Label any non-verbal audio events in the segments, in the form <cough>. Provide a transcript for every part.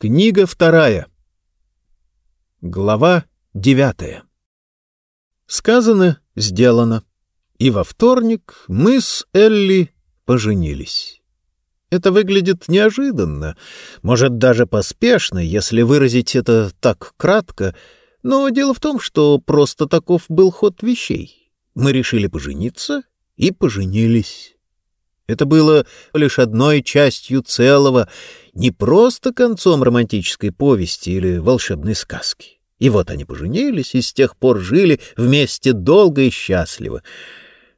Книга вторая. Глава девятая. Сказано, сделано. И во вторник мы с Элли поженились. Это выглядит неожиданно, может, даже поспешно, если выразить это так кратко, но дело в том, что просто таков был ход вещей. Мы решили пожениться и поженились. Это было лишь одной частью целого, не просто концом романтической повести или волшебной сказки. И вот они поженились и с тех пор жили вместе долго и счастливо.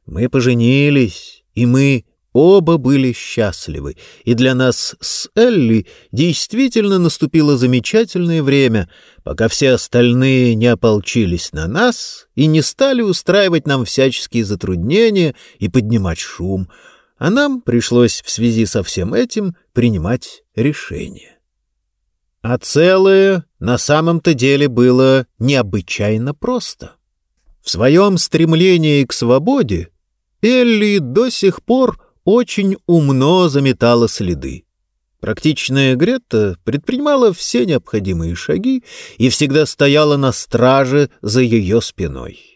Мы поженились, и мы оба были счастливы, и для нас с Элли действительно наступило замечательное время, пока все остальные не ополчились на нас и не стали устраивать нам всяческие затруднения и поднимать шум — а нам пришлось в связи со всем этим принимать решение. А целое на самом-то деле было необычайно просто. В своем стремлении к свободе Элли до сих пор очень умно заметала следы. Практичная Грета предпринимала все необходимые шаги и всегда стояла на страже за ее спиной.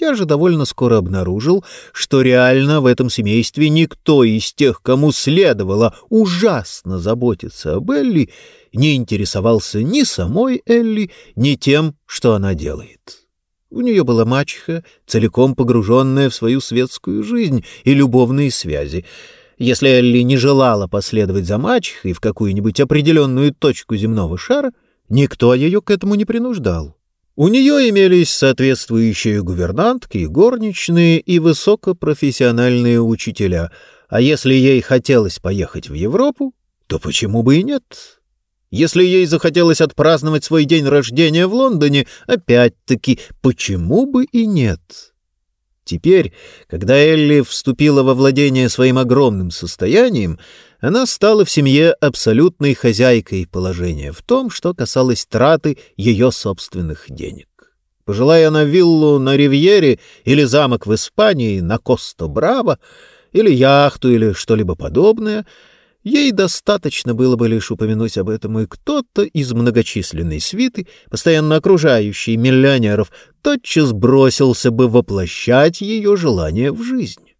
Я же довольно скоро обнаружил, что реально в этом семействе никто из тех, кому следовало ужасно заботиться об Элли, не интересовался ни самой Элли, ни тем, что она делает. У нее была мачеха, целиком погруженная в свою светскую жизнь и любовные связи. Если Элли не желала последовать за мачехой в какую-нибудь определенную точку земного шара, никто ее к этому не принуждал. У нее имелись соответствующие гувернантки, горничные и высокопрофессиональные учителя, а если ей хотелось поехать в Европу, то почему бы и нет? Если ей захотелось отпраздновать свой день рождения в Лондоне, опять-таки, почему бы и нет? Теперь, когда Элли вступила во владение своим огромным состоянием, она стала в семье абсолютной хозяйкой положения в том, что касалось траты ее собственных денег. Пожелая она виллу на Ривьере или замок в Испании на Косто-Браво, или яхту, или что-либо подобное — Ей достаточно было бы лишь упомянуть об этом, и кто-то из многочисленной свиты, постоянно окружающей миллионеров, тотчас бросился бы воплощать ее желание в жизнь.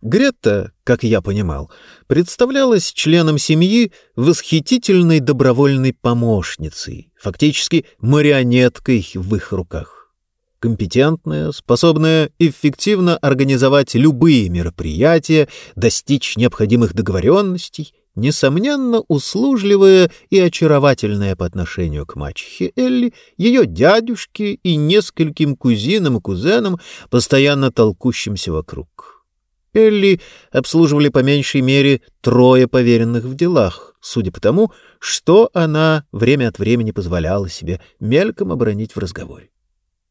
Грета, как я понимал, представлялась членом семьи восхитительной добровольной помощницей, фактически марионеткой в их руках. Компетентная, способная эффективно организовать любые мероприятия, достичь необходимых договоренностей, несомненно, услужливая и очаровательная по отношению к мачехе Элли, ее дядюшке и нескольким кузинам и кузенам, постоянно толкущимся вокруг. Элли обслуживали по меньшей мере трое поверенных в делах, судя по тому, что она время от времени позволяла себе мельком обронить в разговоре.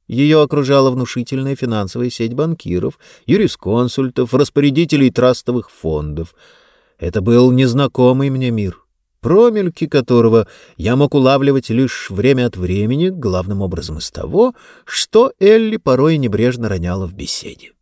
Ее окружала внушительная финансовая сеть банкиров, юрисконсультов, распорядителей трастовых фондов — это был незнакомый мне мир, промельки которого я мог улавливать лишь время от времени, главным образом из того, что Элли порой небрежно роняла в беседе.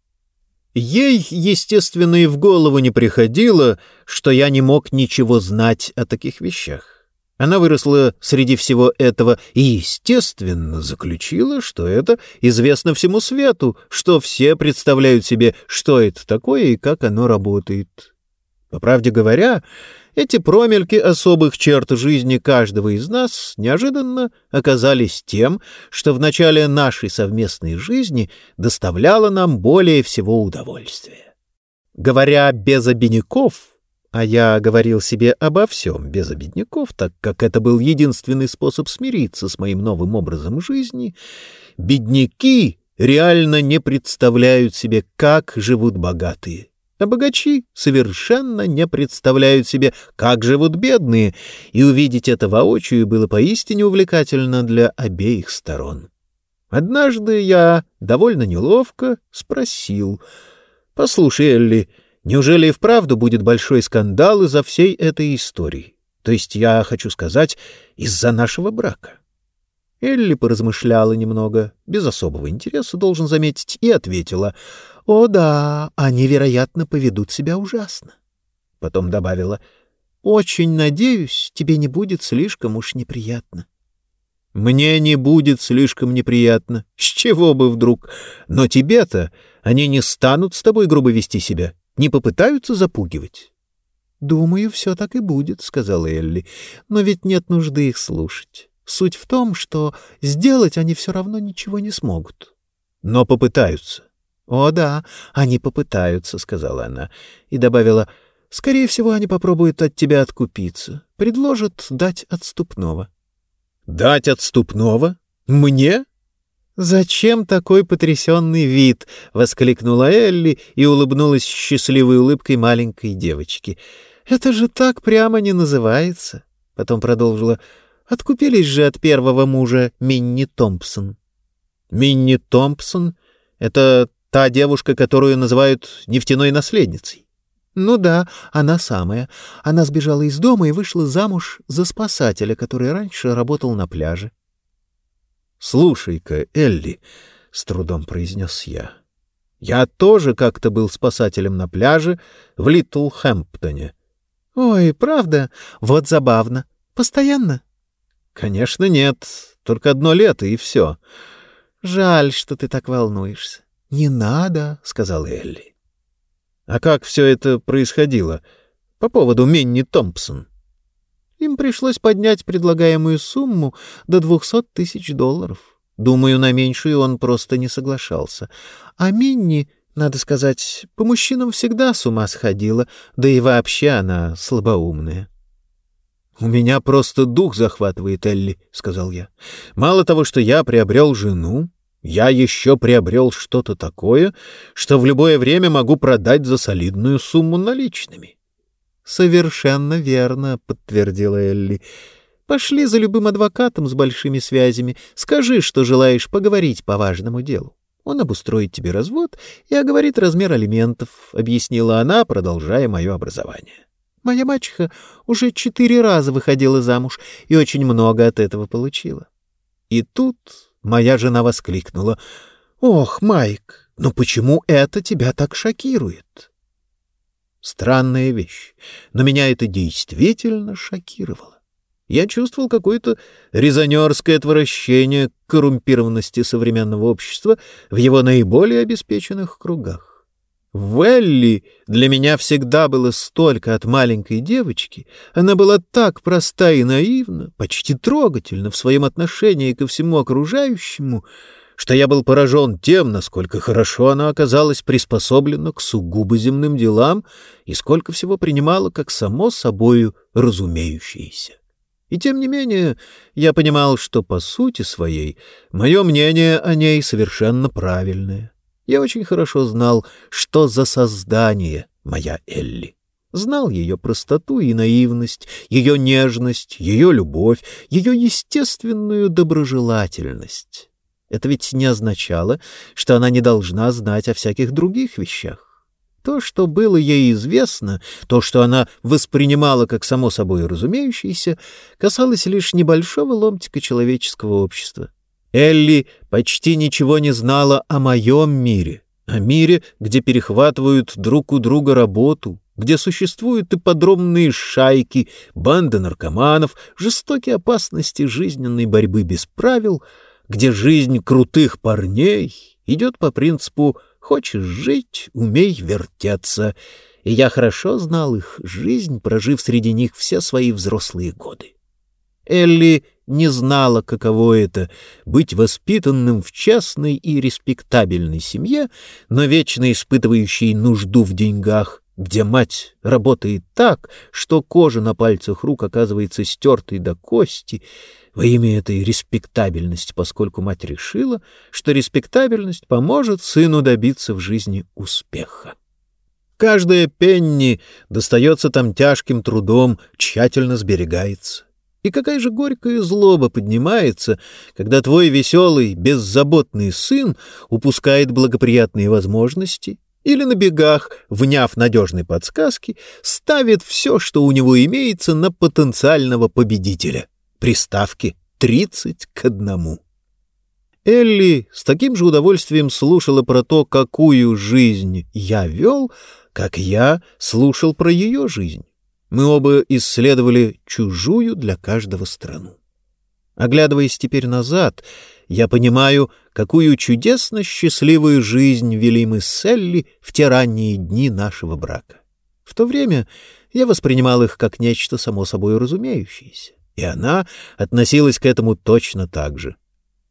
Ей, естественно, и в голову не приходило, что я не мог ничего знать о таких вещах. Она выросла среди всего этого и, естественно, заключила, что это известно всему свету, что все представляют себе, что это такое и как оно работает. По правде говоря, эти промельки особых черт жизни каждого из нас неожиданно оказались тем, что в начале нашей совместной жизни доставляло нам более всего удовольствия. Говоря без обиняков, а я говорил себе обо всем без обидняков, так как это был единственный способ смириться с моим новым образом жизни, бедняки реально не представляют себе, как живут богатые а богачи совершенно не представляют себе, как живут бедные, и увидеть это воочию было поистине увлекательно для обеих сторон. Однажды я довольно неловко спросил, «Послушай, Элли, неужели и вправду будет большой скандал из-за всей этой истории? То есть я хочу сказать, из-за нашего брака?» Элли поразмышляла немного, без особого интереса, должен заметить, и ответила — «О да, они, вероятно, поведут себя ужасно». Потом добавила, очень надеюсь, тебе не будет слишком уж неприятно. Мне не будет слишком неприятно. С чего бы вдруг? Но тебе-то они не станут с тобой грубо вести себя, не попытаются запугивать. «Думаю, все так и будет», — сказала Элли. «Но ведь нет нужды их слушать. Суть в том, что сделать они все равно ничего не смогут». «Но попытаются». «О да, они попытаются», — сказала она и добавила, «скорее всего, они попробуют от тебя откупиться, предложат дать отступного». «Дать отступного? Мне?» «Зачем такой потрясенный вид?» — воскликнула Элли и улыбнулась счастливой улыбкой маленькой девочки. «Это же так прямо не называется!» Потом продолжила. «Откупились же от первого мужа Минни Томпсон». «Минни Томпсон? Это та девушка, которую называют нефтяной наследницей?» «Ну да, она самая. Она сбежала из дома и вышла замуж за спасателя, который раньше работал на пляже». «Слушай-ка, Элли», — с трудом произнес я, — «я тоже как-то был спасателем на пляже в Литл-Хэмптоне». «Ой, правда? Вот забавно. Постоянно?» «Конечно нет. Только одно лето, и все». «Жаль, что ты так волнуешься». «Не надо», — сказал Элли. «А как все это происходило? По поводу Минни Томпсон?» Им пришлось поднять предлагаемую сумму до двухсот тысяч долларов. Думаю, на меньшую он просто не соглашался. А Минни, надо сказать, по мужчинам всегда с ума сходила, да и вообще она слабоумная. — У меня просто дух захватывает, Элли, — сказал я. — Мало того, что я приобрел жену, я еще приобрел что-то такое, что в любое время могу продать за солидную сумму наличными. «Совершенно верно», — подтвердила Элли. «Пошли за любым адвокатом с большими связями. Скажи, что желаешь поговорить по важному делу. Он обустроит тебе развод и оговорит размер алиментов», — объяснила она, продолжая мое образование. «Моя мачеха уже четыре раза выходила замуж и очень много от этого получила». И тут моя жена воскликнула. «Ох, Майк, ну почему это тебя так шокирует?» Странная вещь, но меня это действительно шокировало. Я чувствовал какое-то резонерское отвращение к коррумпированности современного общества в его наиболее обеспеченных кругах. В Элли для меня всегда было столько от маленькой девочки, она была так проста и наивна, почти трогательна в своем отношении ко всему окружающему, что я был поражен тем, насколько хорошо она оказалась приспособлена к сугубо земным делам и сколько всего принимала как само собою разумеющееся. И тем не менее я понимал, что по сути своей мое мнение о ней совершенно правильное. Я очень хорошо знал, что за создание моя Элли. Знал ее простоту и наивность, ее нежность, ее любовь, ее естественную доброжелательность. Это ведь не означало, что она не должна знать о всяких других вещах. То, что было ей известно, то, что она воспринимала как само собой разумеющееся, касалось лишь небольшого ломтика человеческого общества. Элли почти ничего не знала о моем мире, о мире, где перехватывают друг у друга работу, где существуют и подробные шайки, банды наркоманов, жестокие опасности жизненной борьбы без правил — где жизнь крутых парней идет по принципу «хочешь жить, умей вертеться», и я хорошо знал их жизнь, прожив среди них все свои взрослые годы. Элли не знала, каково это — быть воспитанным в частной и респектабельной семье, но вечно испытывающей нужду в деньгах, где мать работает так, что кожа на пальцах рук оказывается стертой до кости, во имя этой респектабельности, поскольку мать решила, что респектабельность поможет сыну добиться в жизни успеха. Каждая пенни достается там тяжким трудом, тщательно сберегается. И какая же горькая злоба поднимается, когда твой веселый, беззаботный сын упускает благоприятные возможности или на бегах, вняв надежной подсказки, ставит все, что у него имеется, на потенциального победителя. Приставки тридцать к одному. Элли с таким же удовольствием слушала про то, какую жизнь я вел, как я слушал про ее жизнь. Мы оба исследовали чужую для каждого страну. Оглядываясь теперь назад, я понимаю, какую чудесно счастливую жизнь вели мы с Элли в те ранние дни нашего брака. В то время я воспринимал их как нечто само собой разумеющееся, и она относилась к этому точно так же.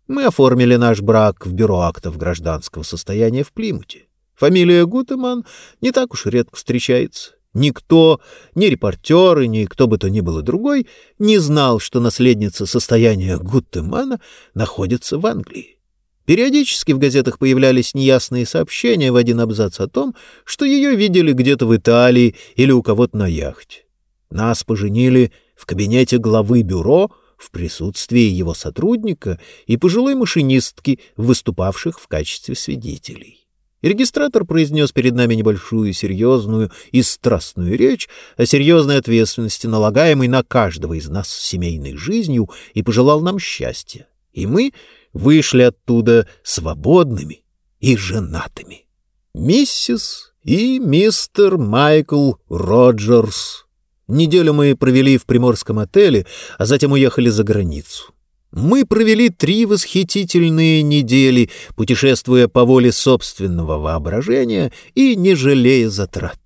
Мы оформили наш брак в бюро актов гражданского состояния в Плимуте. Фамилия Гутеман не так уж редко встречается. Никто, ни репортеры, ни кто бы то ни было другой, не знал, что наследница состояния Гутемана находится в Англии. Периодически в газетах появлялись неясные сообщения в один абзац о том, что ее видели где-то в Италии или у кого-то на яхте. Нас поженили в кабинете главы бюро в присутствии его сотрудника и пожилой машинистки, выступавших в качестве свидетелей. Регистратор произнес перед нами небольшую, серьезную и страстную речь о серьезной ответственности, налагаемой на каждого из нас семейной жизнью, и пожелал нам счастья. И мы вышли оттуда свободными и женатыми. Миссис и мистер Майкл Роджерс. Неделю мы провели в приморском отеле, а затем уехали за границу. Мы провели три восхитительные недели, путешествуя по воле собственного воображения и не жалея затрат.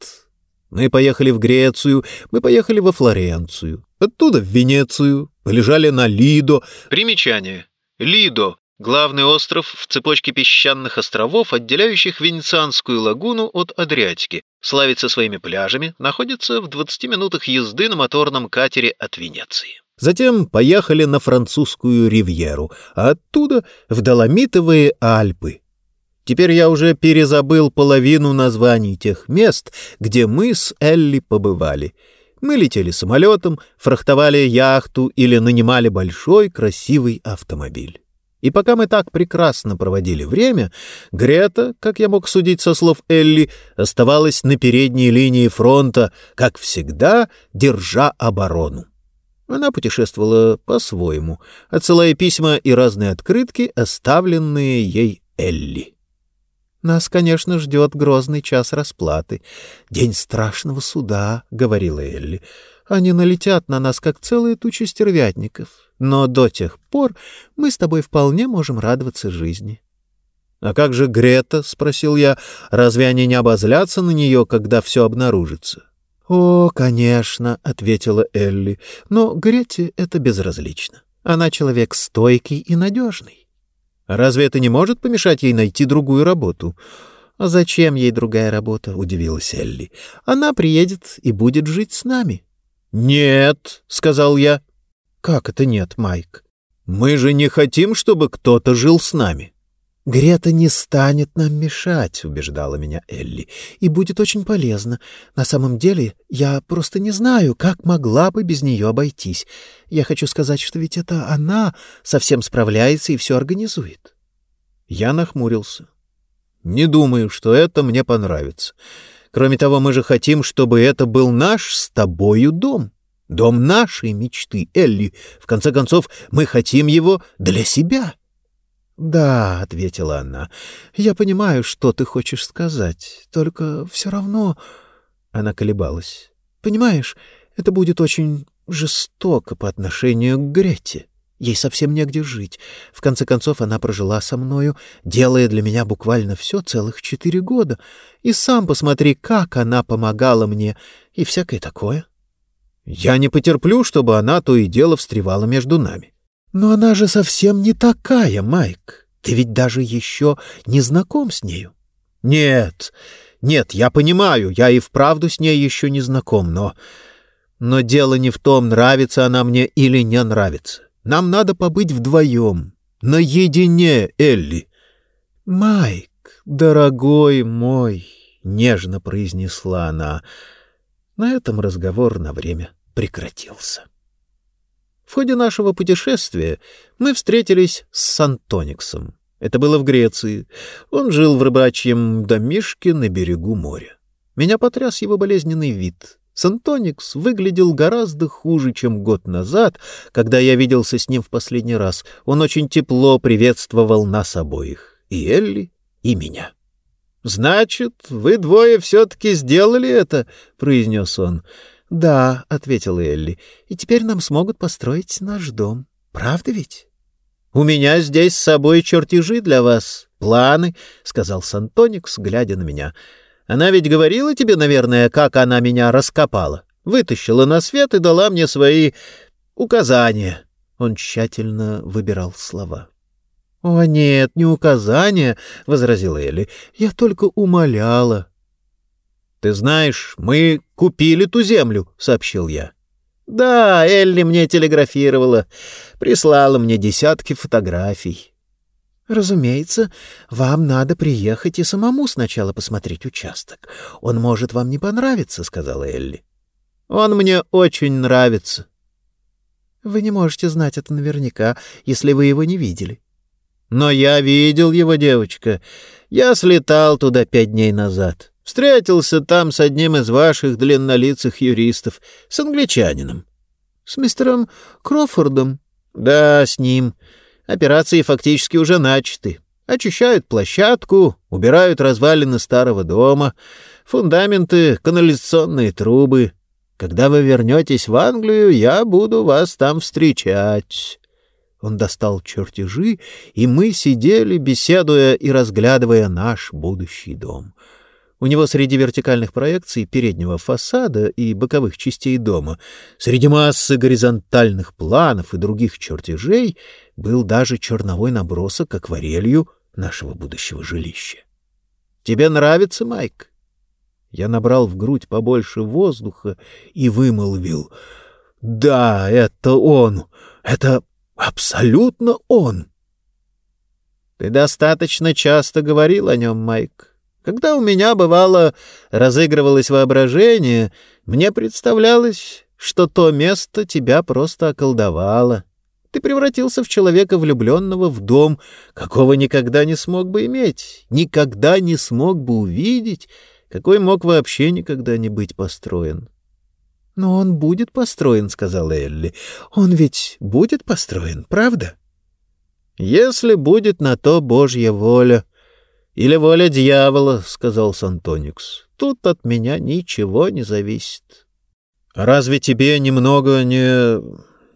Мы поехали в Грецию, мы поехали во Флоренцию, оттуда в Венецию, полежали на Лидо. Примечание. Лидо — главный остров в цепочке песчаных островов, отделяющих Венецианскую лагуну от Адриатики. Славится своими пляжами, находится в 20 минутах езды на моторном катере от Венеции. Затем поехали на французскую ривьеру, а оттуда в Доломитовые Альпы. Теперь я уже перезабыл половину названий тех мест, где мы с Элли побывали. Мы летели самолетом, фрахтовали яхту или нанимали большой красивый автомобиль. И пока мы так прекрасно проводили время, Грета, как я мог судить со слов Элли, оставалась на передней линии фронта, как всегда, держа оборону. Она путешествовала по-своему, отсылая письма и разные открытки, оставленные ей Элли. «Нас, конечно, ждет грозный час расплаты. День страшного суда», — говорила Элли. «Они налетят на нас, как целая туча стервятников. Но до тех пор мы с тобой вполне можем радоваться жизни». «А как же Грета?» — спросил я. «Разве они не обозлятся на нее, когда все обнаружится?» «О, конечно», — ответила Элли, — «но Грете это безразлично. Она человек стойкий и надежный». «Разве это не может помешать ей найти другую работу?» «А зачем ей другая работа?» — удивилась Элли. «Она приедет и будет жить с нами». «Нет», — сказал я. «Как это нет, Майк? Мы же не хотим, чтобы кто-то жил с нами». «Грета не станет нам мешать», — убеждала меня Элли, — «и будет очень полезно. На самом деле, я просто не знаю, как могла бы без нее обойтись. Я хочу сказать, что ведь это она совсем справляется и все организует». Я нахмурился. «Не думаю, что это мне понравится. Кроме того, мы же хотим, чтобы это был наш с тобою дом». Дом нашей мечты, Элли. В конце концов, мы хотим его для себя. «Да», — ответила она, — «я понимаю, что ты хочешь сказать, только все равно...» Она колебалась. «Понимаешь, это будет очень жестоко по отношению к Грете. Ей совсем негде жить. В конце концов, она прожила со мною, делая для меня буквально все целых четыре года. И сам посмотри, как она помогала мне, и всякое такое. Я не потерплю, чтобы она то и дело встревала между нами. Но она же совсем не такая, Майк. Ты ведь даже еще не знаком с нею. Нет, нет, я понимаю, я и вправду с ней еще не знаком, но... Но дело не в том, нравится она мне или не нравится. Нам надо побыть вдвоем, наедине, Элли. Майк, дорогой мой, — нежно произнесла она. На этом разговор на время прекратился. В ходе нашего путешествия мы встретились с Сантониксом. Это было в Греции. Он жил в рыбачьем домишке на берегу моря. Меня потряс его болезненный вид. Сантоникс выглядел гораздо хуже, чем год назад, когда я виделся с ним в последний раз. Он очень тепло приветствовал нас обоих, и Элли, и меня. «Значит, вы двое все-таки сделали это?» — произнес он. «Да», — ответила Элли, — «и теперь нам смогут построить наш дом. Правда ведь?» «У меня здесь с собой чертежи для вас, планы», — сказал Сантоникс, глядя на меня. «Она ведь говорила тебе, наверное, как она меня раскопала, вытащила на свет и дала мне свои указания». Он тщательно выбирал слова. «О, нет, не указания», — возразила Элли. «Я только умоляла». «Ты знаешь, мы купили ту землю», — сообщил я. «Да, Элли мне телеграфировала, прислала мне десятки фотографий». «Разумеется, вам надо приехать и самому сначала посмотреть участок. Он может вам не понравиться», — сказала Элли. «Он мне очень нравится». «Вы не можете знать это наверняка, если вы его не видели». «Но я видел его, девочка. Я слетал туда пять дней назад. Встретился там с одним из ваших длиннолицых юристов, с англичанином. — С мистером Крофордом? — Да, с ним. Операции фактически уже начаты. Очищают площадку, убирают развалины старого дома, фундаменты, канализационные трубы. Когда вы вернетесь в Англию, я буду вас там встречать. Он достал чертежи, и мы сидели, беседуя и разглядывая наш будущий дом — у него среди вертикальных проекций переднего фасада и боковых частей дома, среди массы горизонтальных планов и других чертежей, был даже черновой набросок акварелью нашего будущего жилища. «Тебе нравится, Майк?» Я набрал в грудь побольше воздуха и вымолвил. «Да, это он! Это абсолютно он!» «Ты достаточно часто говорил о нем, Майк. Когда у меня, бывало, разыгрывалось воображение, мне представлялось, что то место тебя просто околдовало. Ты превратился в человека, влюбленного в дом, какого никогда не смог бы иметь, никогда не смог бы увидеть, какой мог вообще никогда не быть построен. — Но он будет построен, — сказала Элли. — Он ведь будет построен, правда? — Если будет на то Божья воля, или воля дьявола, — сказал Сантоникс. — Тут от меня ничего не зависит. — Разве тебе немного не...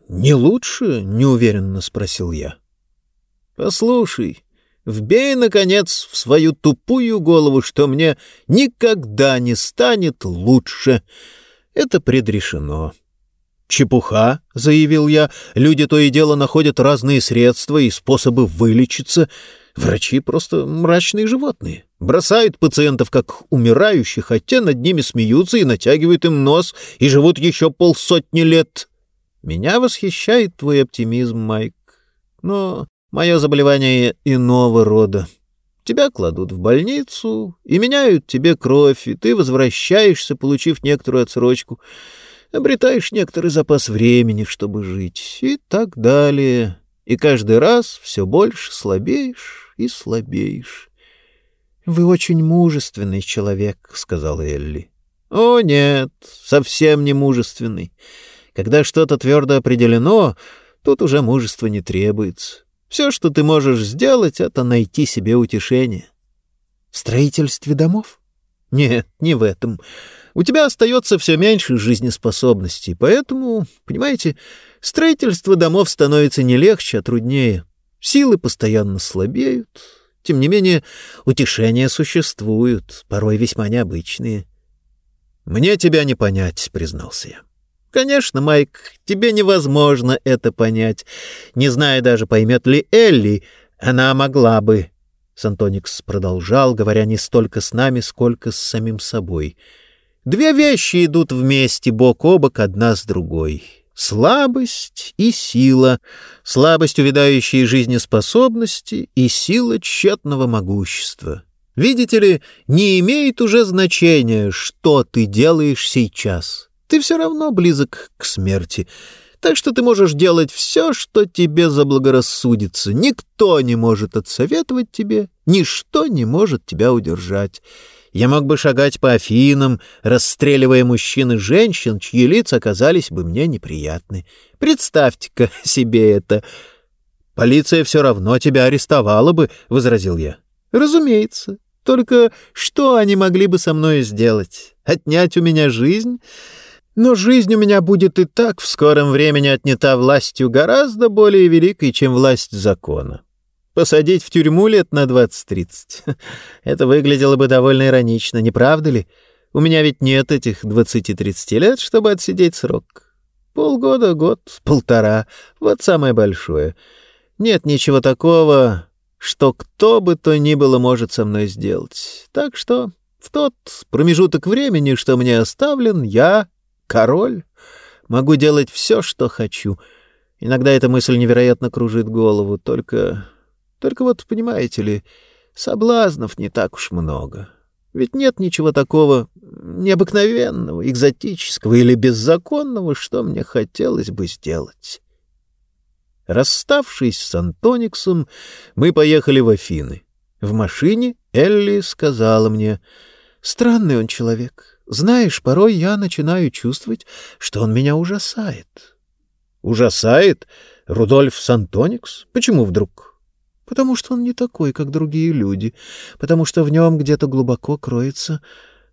не лучше? — неуверенно спросил я. — Послушай, вбей, наконец, в свою тупую голову, что мне никогда не станет лучше. Это предрешено. «Чепуха», — заявил я, — «люди то и дело находят разные средства и способы вылечиться». Врачи просто мрачные животные. Бросают пациентов как умирающих, а те над ними смеются и натягивают им нос, и живут еще полсотни лет. Меня восхищает твой оптимизм, Майк. Но мое заболевание иного рода. Тебя кладут в больницу и меняют тебе кровь, и ты возвращаешься, получив некоторую отсрочку, обретаешь некоторый запас времени, чтобы жить, и так далее. И каждый раз все больше слабеешь, и слабеешь. — Вы очень мужественный человек, — сказала Элли. — О, нет, совсем не мужественный. Когда что-то твердо определено, тут уже мужество не требуется. Все, что ты можешь сделать, — это найти себе утешение. — В строительстве домов? — Нет, не в этом. У тебя остается все меньше жизнеспособностей, поэтому, понимаете, строительство домов становится не легче, а труднее. — Силы постоянно слабеют. Тем не менее, утешения существуют, порой весьма необычные. «Мне тебя не понять», — признался я. «Конечно, Майк, тебе невозможно это понять. Не знаю даже, поймет ли Элли. Она могла бы». Сантоникс продолжал, говоря не столько с нами, сколько с самим собой. «Две вещи идут вместе, бок о бок, одна с другой. Слабость и сила, слабость увядающей жизнеспособности и сила тщетного могущества. Видите ли, не имеет уже значения, что ты делаешь сейчас. Ты все равно близок к смерти. Так что ты можешь делать все, что тебе заблагорассудится. Никто не может отсоветовать тебе, ничто не может тебя удержать. Я мог бы шагать по Афинам, расстреливая мужчин и женщин, чьи лица оказались бы мне неприятны. Представьте-ка себе это. Полиция все равно тебя арестовала бы, — возразил я. Разумеется. Только что они могли бы со мной сделать? Отнять у меня жизнь? Но жизнь у меня будет и так в скором времени отнята властью гораздо более великой, чем власть закона. Посадить в тюрьму лет на 20-30. <laughs> Это выглядело бы довольно иронично, не правда ли? У меня ведь нет этих 20-30 лет, чтобы отсидеть срок. Полгода, год, полтора — вот самое большое. Нет ничего такого, что кто бы то ни было может со мной сделать. Так что в тот промежуток времени, что мне оставлен, я король, могу делать все, что хочу. Иногда эта мысль невероятно кружит голову, только... Только вот, понимаете ли, соблазнов не так уж много. Ведь нет ничего такого необыкновенного, экзотического или беззаконного, что мне хотелось бы сделать. Расставшись с Антониксом, мы поехали в Афины. В машине Элли сказала мне, «Странный он человек. Знаешь, порой я начинаю чувствовать, что он меня ужасает». «Ужасает? Рудольф Сантоникс? Почему вдруг?» «Потому что он не такой, как другие люди, потому что в нем где-то глубоко кроется,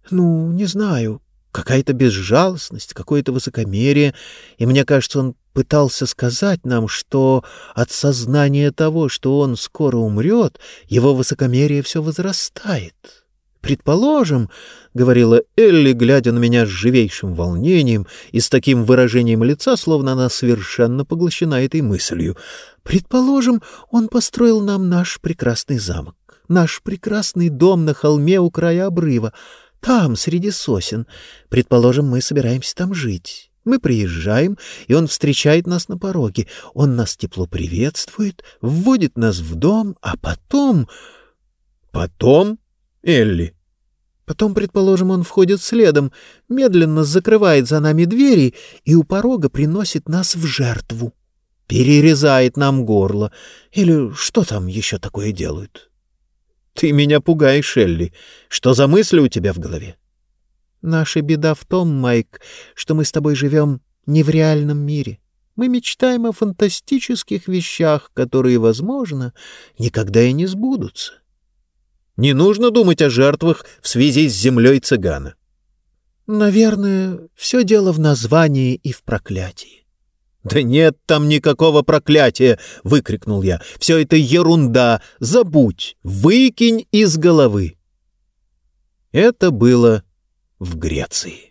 ну, не знаю, какая-то безжалостность, какое-то высокомерие, и мне кажется, он пытался сказать нам, что от сознания того, что он скоро умрет, его высокомерие все возрастает. «Предположим, — говорила Элли, глядя на меня с живейшим волнением и с таким выражением лица, словно она совершенно поглощена этой мыслью, — предположим, он построил нам наш прекрасный замок, наш прекрасный дом на холме у края обрыва, там, среди сосен. Предположим, мы собираемся там жить. Мы приезжаем, и он встречает нас на пороге. Он нас тепло приветствует, вводит нас в дом, а потом... Потом, Элли? Потом, предположим, он входит следом, медленно закрывает за нами двери и у порога приносит нас в жертву. Перерезает нам горло. Или что там еще такое делают? Ты меня пугаешь, Элли. Что за мысли у тебя в голове? Наша беда в том, Майк, что мы с тобой живем не в реальном мире. Мы мечтаем о фантастических вещах, которые, возможно, никогда и не сбудутся. Не нужно думать о жертвах в связи с землей цыгана. Наверное, все дело в названии и в проклятии. «Да нет там никакого проклятия!» — выкрикнул я. «Все это ерунда! Забудь! Выкинь из головы!» Это было в Греции.